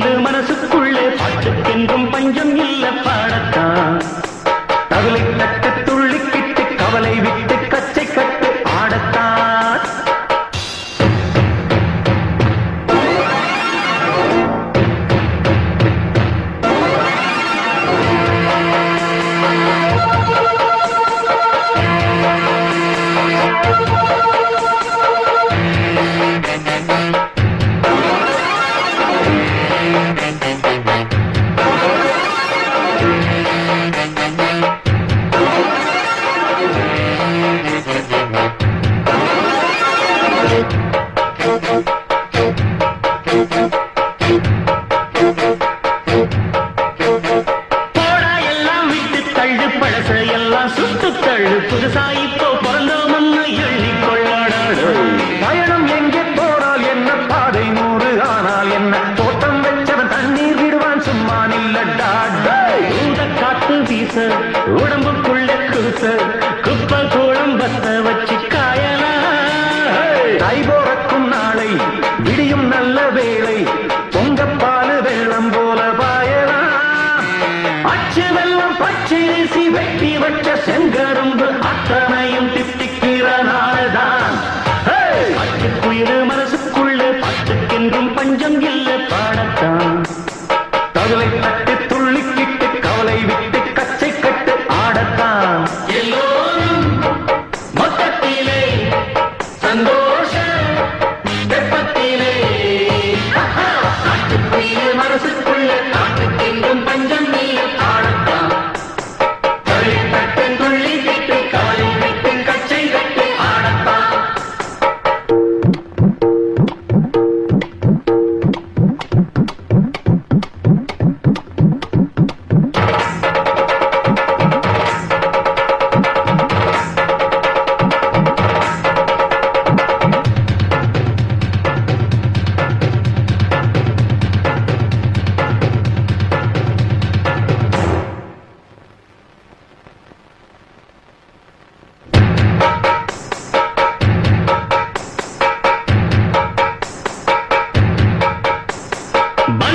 குயிலு மனசுக்குள்ளே பழச எல்லாம் சுட்டு தள்ளு. புதுசா இப்போ பிறந்தோம்னு எண்ணி கொள்ளாடாடு. பயணம் எங்கே போனால் என்ன? பாதை நூறு ஆனால் என்ன? தோட்டம் வச்சவன் தண்ணீர் விடுவான் சும்மா நில்லடா ஊத காத்து வீச உடம்புக்குள்ள குச குப்பை கூடம் பத்த வச்சு காயலாம் கை போறக்கும் நாளை விடியும் நல்ல வெட்டி வச்ச செங்கரும்பு அத்தனையும் திட்டிக்கிறனால்தான் நாள்தான் மனசுக்குள்ள பட்டுக்கென்றும் பஞ்சம் இல்ல பாடத்தான். தகுலை தட்டு துள்ளிக்கிட்டு கவலை விட்டு கச்சை கட்டு ஆடத்தான். எல்லோரும் மொத்தத்திலே சந்தோஷம்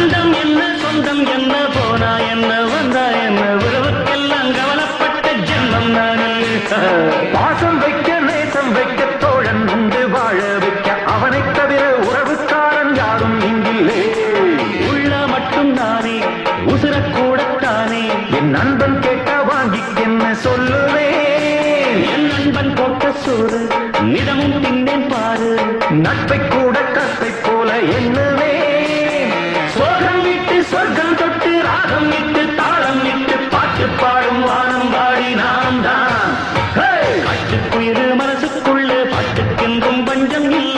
பந்தம் என்ன சொந்தம் என்ன போனா என்ன வந்தா என்ன? உறவுக்கெல்லாம் கவலைப்பட்ட ஜென்மம் நானே. பாசம் வைக்க நேசம் வைக்க தோழன் உண்டு வாழ வைக்க அவனைத் தவிர உறவுக்காரன் யாரும் இங்கில்லே. உள்ள மட்டும் நானே உசுரக்கூடத்தானே. என் நண்பன் கேட்ட வாங்கிக் என்ன சொல்லுவேன் என் நண்பன் போட்ட சோறு நிதமும் தின்னேன் பாரு. நட்பை கூட கற்பை போல சொர்க்கம் தொட்டு ராகம் விட்டு தாளம் விட்டு பாட்டு பாடும் வானம் பாடி நாம் தான் மனசுக்குள்ளே பட்டுக்கென்றும் பஞ்சம் இல்லை.